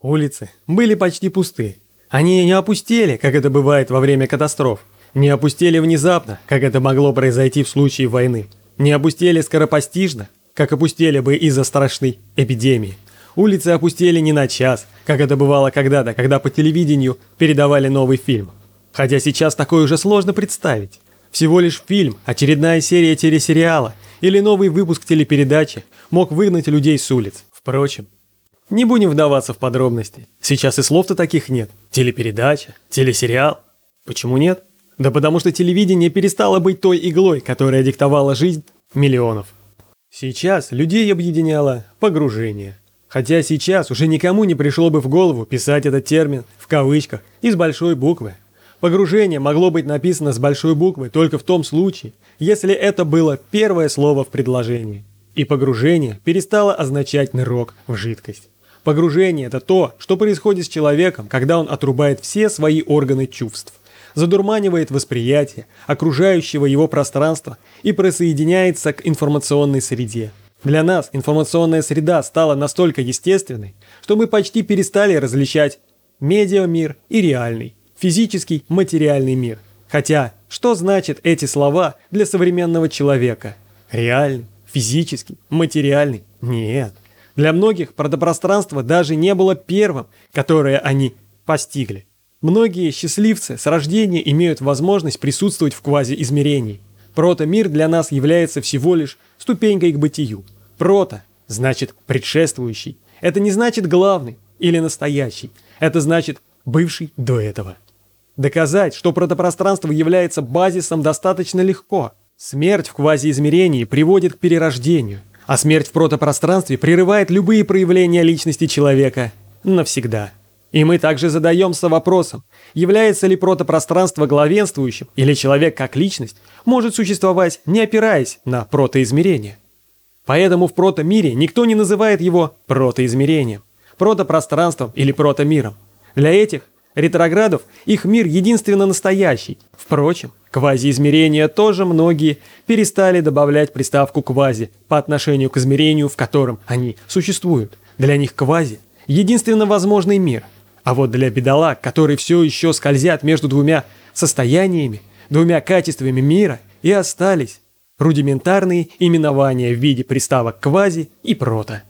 Улицы были почти пусты. Они не опустели, как это бывает во время катастроф. Не опустели внезапно, как это могло произойти в случае войны. Не опустели скоропостижно, как опустели бы из-за страшной эпидемии. Улицы опустели не на час, как это бывало когда-то, когда по телевидению передавали новый фильм. Хотя сейчас такое уже сложно представить. Всего лишь фильм, очередная серия телесериала или новый выпуск телепередачи мог выгнать людей с улиц. Впрочем, не будем вдаваться в подробности. Сейчас и слов-то таких нет. Телепередача, телесериал. Почему нет? Да потому что телевидение перестало быть той иглой, которая диктовала жизнь миллионов. Сейчас людей объединяло погружение. Хотя сейчас уже никому не пришло бы в голову писать этот термин в кавычках и с большой буквы. Погружение могло быть написано с большой буквы только в том случае, если это было первое слово в предложении. И погружение перестало означать нырок в жидкость. Погружение – это то, что происходит с человеком, когда он отрубает все свои органы чувств, задурманивает восприятие окружающего его пространства и присоединяется к информационной среде. Для нас информационная среда стала настолько естественной, что мы почти перестали различать медиамир и реальный, физический, материальный мир. Хотя, что значат эти слова для современного человека? Реальный, физический, материальный? Нет. Для многих протопространство даже не было первым, которое они постигли. Многие счастливцы с рождения имеют возможность присутствовать в квазиизмерении. Прото-мир для нас является всего лишь ступенькой к бытию. Прото значит предшествующий. Это не значит главный или настоящий. Это значит бывший до этого. Доказать, что протопространство является базисом достаточно легко. Смерть в квазиизмерении приводит к перерождению. А смерть в протопространстве прерывает любые проявления личности человека навсегда. И мы также задаемся вопросом, является ли протопространство главенствующим, или человек как личность может существовать, не опираясь на протоизмерение. Поэтому в протомире никто не называет его протоизмерением, протопространством или протомиром. Для этих ретроградов их мир единственно настоящий. Впрочем, Квазиизмерения тоже многие перестали добавлять приставку «квази» по отношению к измерению, в котором они существуют. Для них квази – единственно возможный мир. А вот для бедолаг, которые все еще скользят между двумя состояниями, двумя качествами мира, и остались рудиментарные именования в виде приставок «квази» и «прото».